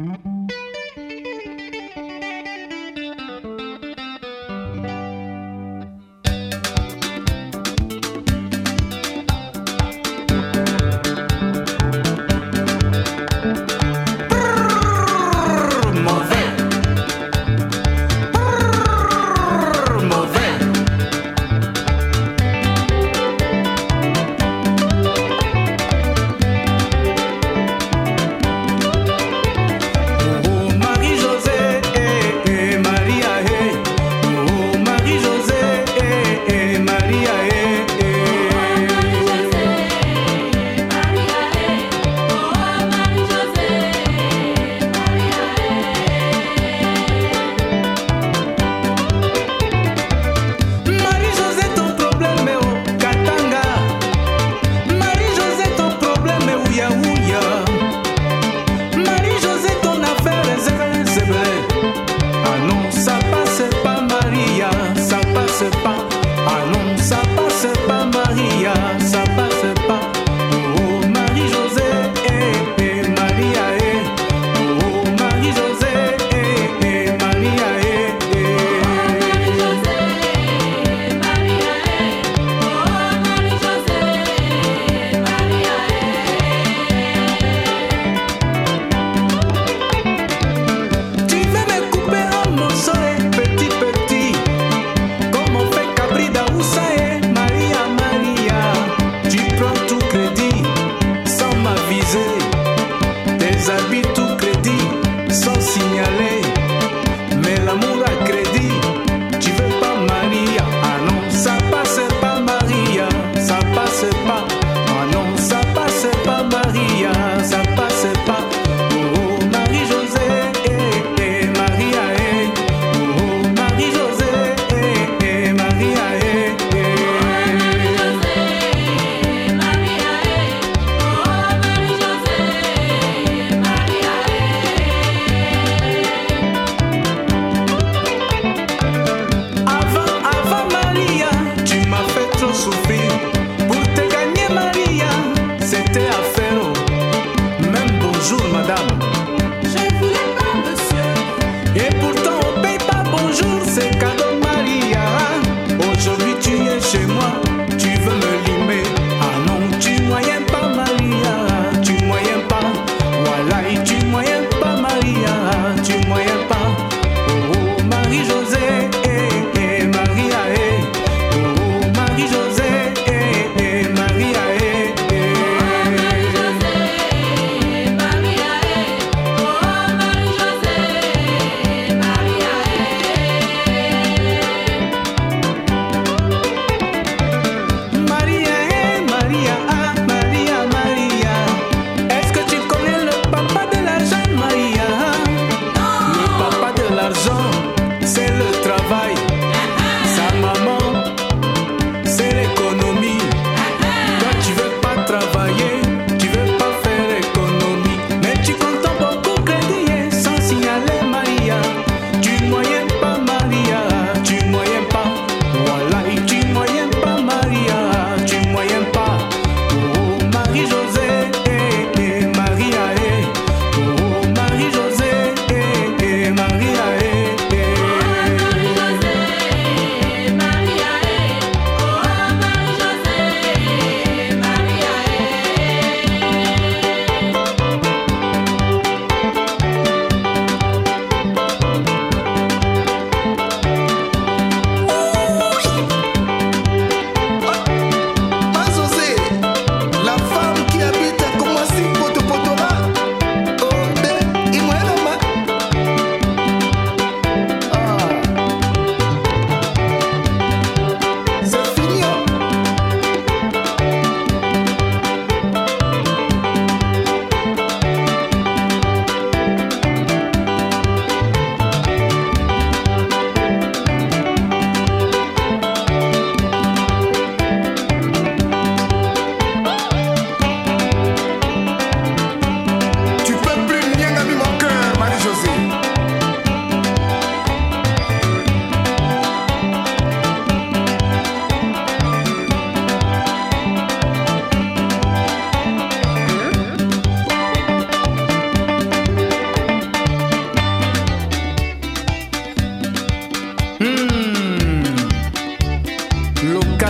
Mm-hmm.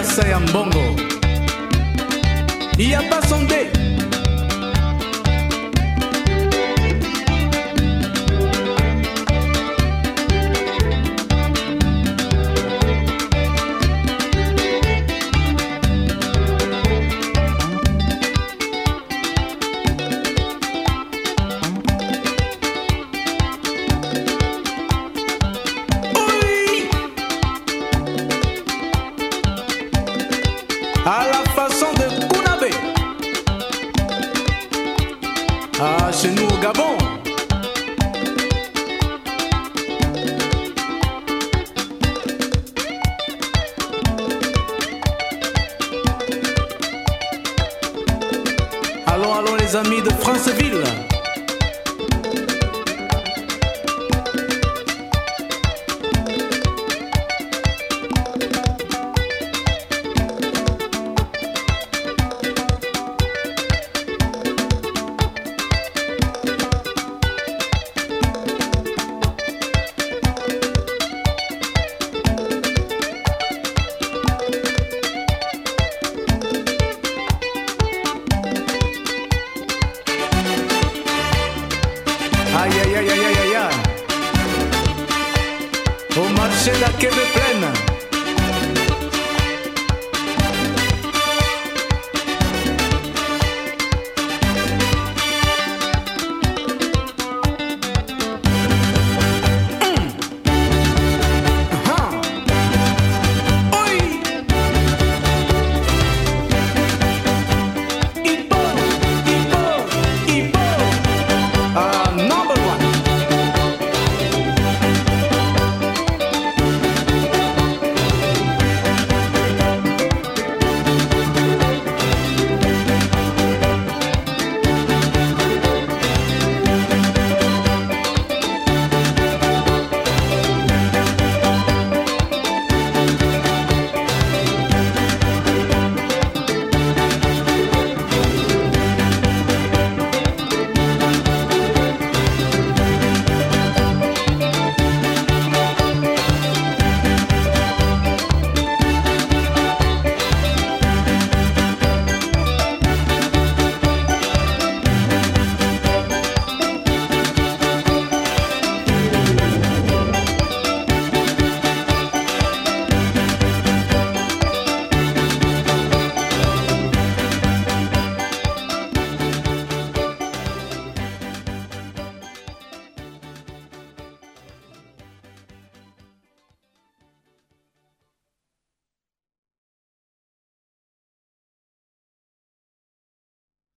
Kasa ya mbongo. Ya basonde À la façon de Kounabe. Ah, chez nous au Gabon. Allons, allons les amis de Franceville.